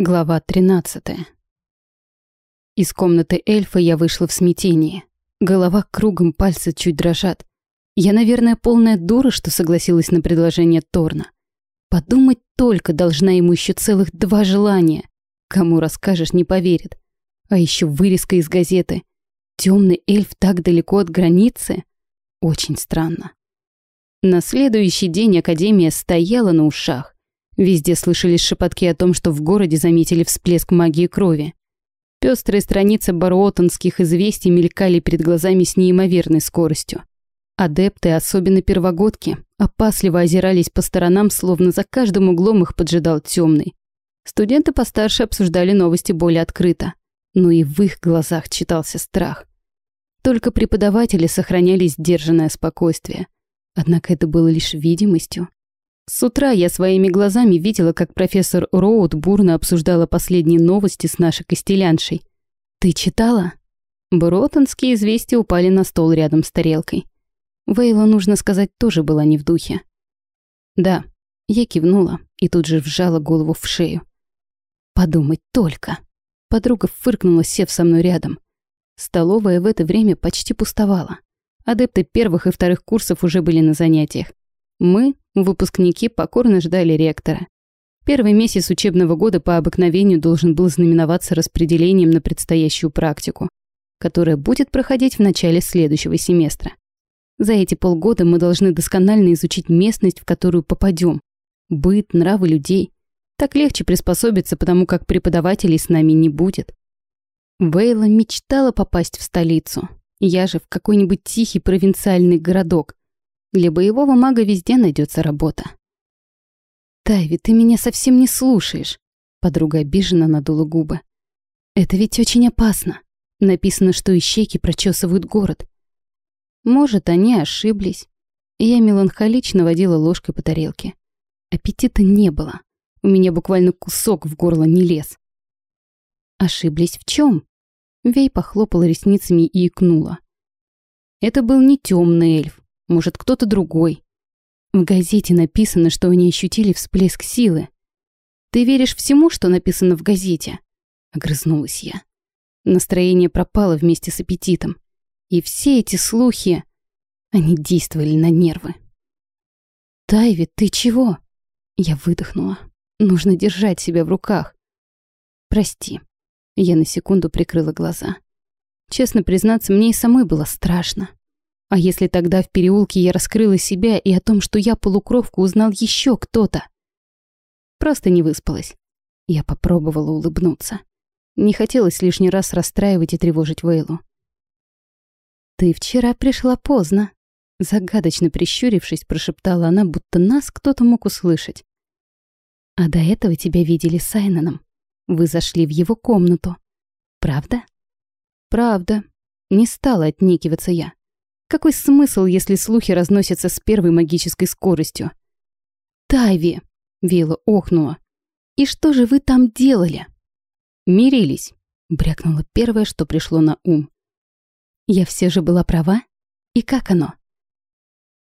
Глава 13. Из комнаты эльфа я вышла в смятении. Голова кругом, пальцы чуть дрожат. Я, наверное, полная дура, что согласилась на предложение Торна. Подумать только, должна ему еще целых два желания. Кому расскажешь, не поверит. А еще вырезка из газеты. Темный эльф так далеко от границы? Очень странно. На следующий день Академия стояла на ушах. Везде слышались шепотки о том, что в городе заметили всплеск магии крови. Пестрые страницы баруотонских известий мелькали перед глазами с неимоверной скоростью. Адепты, особенно первогодки, опасливо озирались по сторонам, словно за каждым углом их поджидал темный. Студенты постарше обсуждали новости более открыто, но и в их глазах читался страх. Только преподаватели сохраняли сдержанное спокойствие. Однако это было лишь видимостью. С утра я своими глазами видела, как профессор Роуд бурно обсуждала последние новости с нашей костеляншей. «Ты читала?» Бротонские известия упали на стол рядом с тарелкой. Вейла, нужно сказать, тоже была не в духе. «Да», я кивнула и тут же вжала голову в шею. «Подумать только!» Подруга фыркнула, сев со мной рядом. Столовая в это время почти пустовала. Адепты первых и вторых курсов уже были на занятиях. Мы, выпускники, покорно ждали ректора. Первый месяц учебного года по обыкновению должен был знаменоваться распределением на предстоящую практику, которая будет проходить в начале следующего семестра. За эти полгода мы должны досконально изучить местность, в которую попадем, быт, нравы людей. Так легче приспособиться, потому как преподавателей с нами не будет. Вейла мечтала попасть в столицу. Я же в какой-нибудь тихий провинциальный городок, для боевого мага везде найдется работа. «Тайви, ты меня совсем не слушаешь», — подруга обиженно надула губы. «Это ведь очень опасно. Написано, что ищейки прочесывают город». Может, они ошиблись. Я меланхолично водила ложкой по тарелке. Аппетита не было. У меня буквально кусок в горло не лез. Ошиблись в чем? Вей похлопала ресницами и икнула. Это был не темный эльф, может, кто-то другой. В газете написано, что они ощутили всплеск силы. Ты веришь всему, что написано в газете? Огрызнулась я. Настроение пропало вместе с аппетитом. И все эти слухи, они действовали на нервы. «Тайви, ты чего?» Я выдохнула. Нужно держать себя в руках. «Прости». Я на секунду прикрыла глаза. Честно признаться, мне и самой было страшно. А если тогда в переулке я раскрыла себя и о том, что я полукровку, узнал еще кто-то? Просто не выспалась. Я попробовала улыбнуться. Не хотелось лишний раз расстраивать и тревожить Вейлу. «Ты вчера пришла поздно», — загадочно прищурившись, прошептала она, будто нас кто-то мог услышать. «А до этого тебя видели с Айноном. Вы зашли в его комнату. Правда?» «Правда». Не стала отнекиваться я. Какой смысл, если слухи разносятся с первой магической скоростью? «Тайви!» — Вила охнула. «И что же вы там делали?» «Мирились», — брякнула первое, что пришло на ум. «Я все же была права? И как оно?»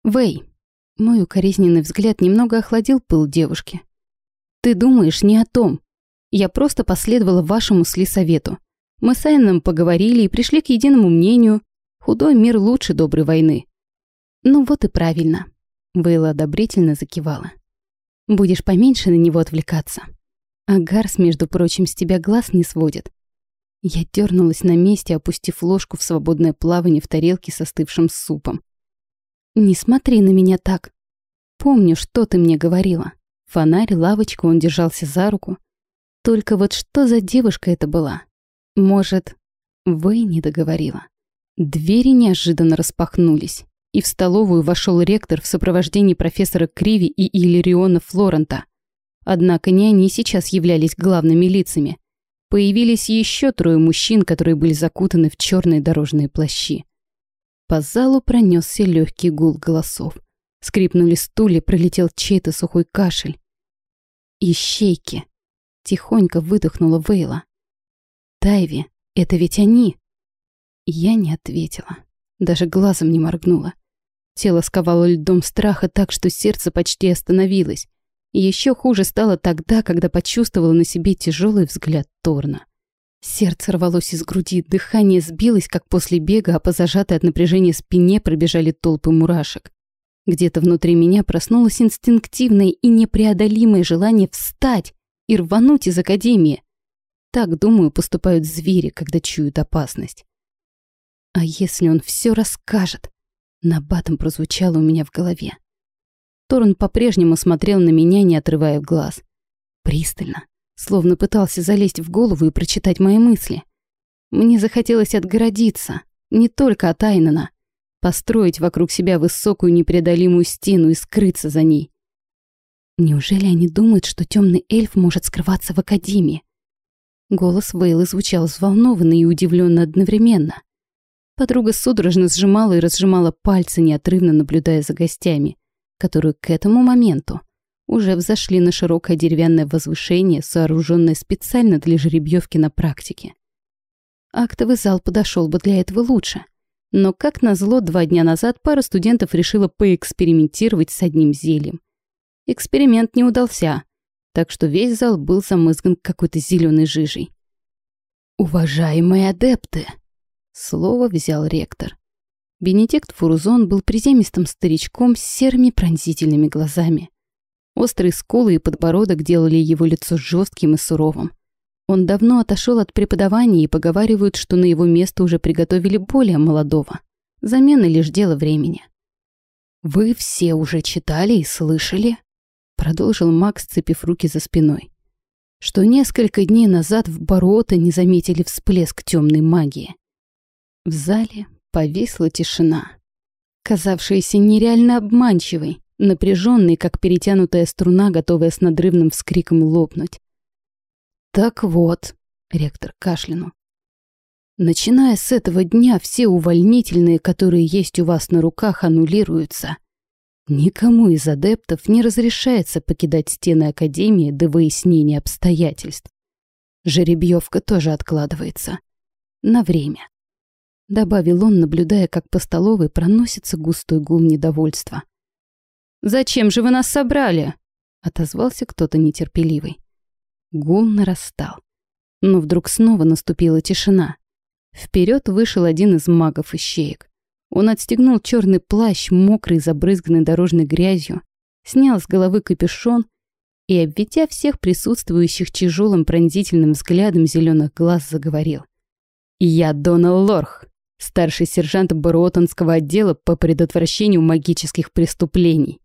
«Вэй!» — мой укоризненный взгляд немного охладил пыл девушки. «Ты думаешь не о том. Я просто последовала вашему сли-совету. Мы с Айном поговорили и пришли к единому мнению, Худой мир лучше доброй войны. Ну вот и правильно. Вейла одобрительно закивала. Будешь поменьше на него отвлекаться. А Гарс, между прочим, с тебя глаз не сводит. Я дернулась на месте, опустив ложку в свободное плавание в тарелке с остывшим супом. «Не смотри на меня так. Помню, что ты мне говорила. Фонарь, лавочку, он держался за руку. Только вот что за девушка это была? Может, вы не договорила?» Двери неожиданно распахнулись, и в столовую вошел ректор в сопровождении профессора Криви и Иллириона Флорента. Однако не они сейчас являлись главными лицами. Появились еще трое мужчин, которые были закутаны в черные дорожные плащи. По залу пронесся легкий гул голосов. Скрипнули стулья, пролетел чей-то сухой кашель. «Ищейки!» — тихонько выдохнула Вейла. «Тайви, это ведь они!» Я не ответила. Даже глазом не моргнула. Тело сковало льдом страха так, что сердце почти остановилось. Еще хуже стало тогда, когда почувствовала на себе тяжелый взгляд Торна. Сердце рвалось из груди, дыхание сбилось, как после бега, а по зажатой от напряжения спине пробежали толпы мурашек. Где-то внутри меня проснулось инстинктивное и непреодолимое желание встать и рвануть из академии. Так, думаю, поступают звери, когда чуют опасность. А если он все расскажет? Набатом прозвучало у меня в голове. Торн по-прежнему смотрел на меня, не отрывая глаз. Пристально, словно пытался залезть в голову и прочитать мои мысли. Мне захотелось отгородиться, не только от Айнана, построить вокруг себя высокую непреодолимую стену и скрыться за ней. Неужели они думают, что темный эльф может скрываться в Академии? Голос Вейлы звучал взволнованно и удивленно одновременно. Подруга судорожно сжимала и разжимала пальцы, неотрывно наблюдая за гостями, которые к этому моменту уже взошли на широкое деревянное возвышение, сооруженное специально для жеребьевки на практике. Актовый зал подошел бы для этого лучше. Но, как назло, два дня назад пара студентов решила поэкспериментировать с одним зельем. Эксперимент не удался, так что весь зал был замызган какой-то зеленой жижей. «Уважаемые адепты!» Слово взял ректор. Бенедикт Фурузон был приземистым старичком с серыми пронзительными глазами. Острые скулы и подбородок делали его лицо жестким и суровым. Он давно отошел от преподавания и поговаривают, что на его место уже приготовили более молодого. Замена лишь дело времени. «Вы все уже читали и слышали?» Продолжил Макс, цепив руки за спиной. Что несколько дней назад в Борота не заметили всплеск темной магии. В зале повисла тишина, казавшаяся нереально обманчивой, напряженной, как перетянутая струна, готовая с надрывным вскриком лопнуть. «Так вот», — ректор кашлянул, «начиная с этого дня все увольнительные, которые есть у вас на руках, аннулируются. Никому из адептов не разрешается покидать стены Академии до выяснения обстоятельств. Жеребьевка тоже откладывается. На время. — добавил он, наблюдая, как по столовой проносится густой гул недовольства. «Зачем же вы нас собрали?» — отозвался кто-то нетерпеливый. Гул нарастал. Но вдруг снова наступила тишина. Вперед вышел один из магов-ищеек. Он отстегнул черный плащ, мокрый, забрызганный дорожной грязью, снял с головы капюшон и, обведя всех присутствующих тяжелым пронзительным взглядом зеленых глаз, заговорил. «Я Донал Лорх, старший сержант Боротонского отдела по предотвращению магических преступлений.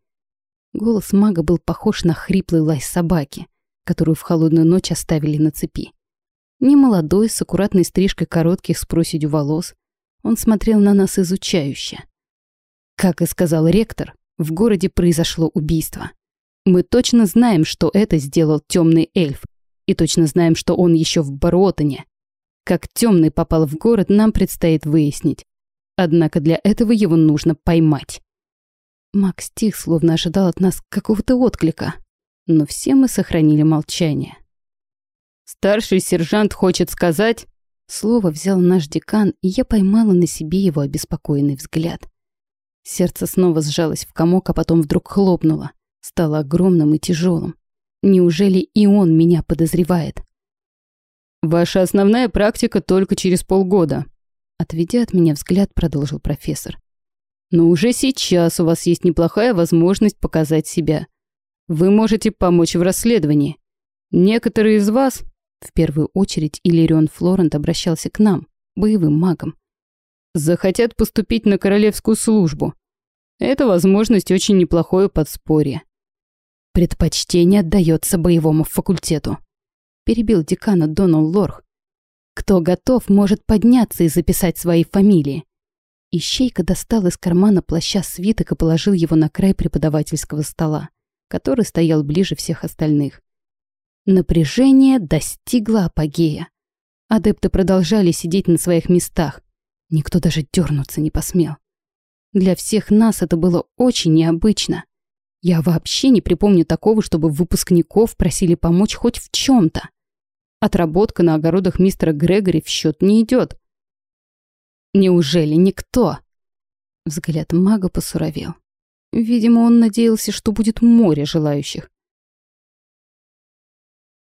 Голос мага был похож на хриплый лай собаки, которую в холодную ночь оставили на цепи. Немолодой, с аккуратной стрижкой коротких с проседью волос, он смотрел на нас изучающе. Как и сказал ректор, в городе произошло убийство. Мы точно знаем, что это сделал темный эльф, и точно знаем, что он еще в Боротоне, как темный попал в город, нам предстоит выяснить. Однако для этого его нужно поймать. Макс тих, словно ожидал от нас какого-то отклика. Но все мы сохранили молчание. «Старший сержант хочет сказать...» Слово взял наш декан, и я поймала на себе его обеспокоенный взгляд. Сердце снова сжалось в комок, а потом вдруг хлопнуло. Стало огромным и тяжелым. Неужели и он меня подозревает? «Ваша основная практика только через полгода», отведя от меня взгляд, продолжил профессор. «Но уже сейчас у вас есть неплохая возможность показать себя. Вы можете помочь в расследовании. Некоторые из вас, в первую очередь Иллирион Флорент обращался к нам, боевым магам, захотят поступить на королевскую службу. Это возможность очень неплохое подспорье. Предпочтение отдается боевому факультету перебил декана Донал Лорх. Кто готов, может подняться и записать свои фамилии. Ищейка достал из кармана плаща свиток и положил его на край преподавательского стола, который стоял ближе всех остальных. Напряжение достигло апогея. Адепты продолжали сидеть на своих местах. Никто даже дернуться не посмел. Для всех нас это было очень необычно. Я вообще не припомню такого, чтобы выпускников просили помочь хоть в чем-то. Отработка на огородах мистера Грегори в счет не идет. Неужели никто? Взгляд мага посуровел. Видимо, он надеялся, что будет море желающих.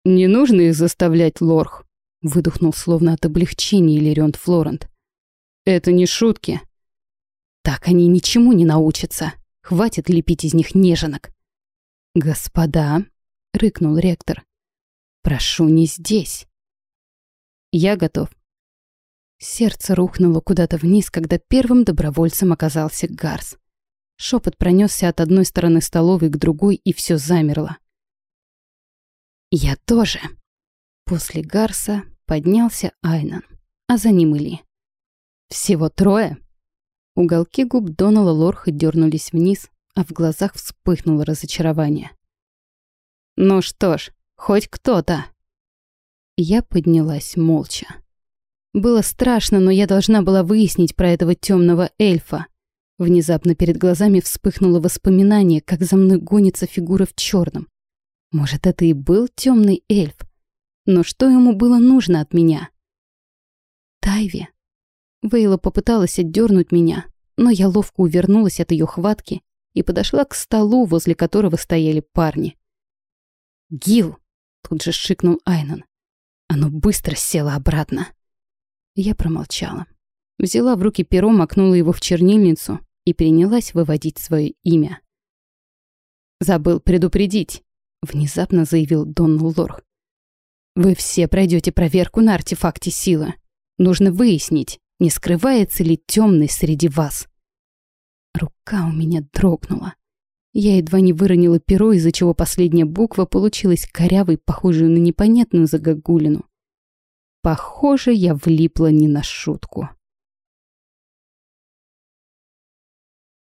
«Не нужно их заставлять, Лорх», — выдохнул словно от облегчения Лерион Флорент. «Это не шутки». «Так они ничему не научатся. Хватит лепить из них неженок». «Господа», — рыкнул ректор, — «прошу не здесь». «Я готов». Сердце рухнуло куда-то вниз, когда первым добровольцем оказался Гарс. Шепот пронесся от одной стороны столовой к другой, и все замерло. «Я тоже». После Гарса поднялся Айнан, а за ним Или. «Всего трое?» Уголки губ Донала Лорха дернулись вниз, а в глазах вспыхнуло разочарование. «Ну что ж, хоть кто-то!» Я поднялась молча. Было страшно, но я должна была выяснить про этого темного эльфа. Внезапно перед глазами вспыхнуло воспоминание, как за мной гонится фигура в черном. Может, это и был темный эльф? Но что ему было нужно от меня? Тайви. Вейла попыталась отдернуть меня, но я ловко увернулась от ее хватки и подошла к столу, возле которого стояли парни. «Гил!» — тут же шикнул Айнон. Оно быстро село обратно. Я промолчала. Взяла в руки перо, макнула его в чернильницу и принялась выводить свое имя. «Забыл предупредить», — внезапно заявил Дон Лорх. «Вы все пройдете проверку на артефакте силы. Нужно выяснить, не скрывается ли темный среди вас». Рука у меня дрогнула. Я едва не выронила перо, из-за чего последняя буква получилась корявой, похожей на непонятную загогулину. Похоже, я влипла не на шутку.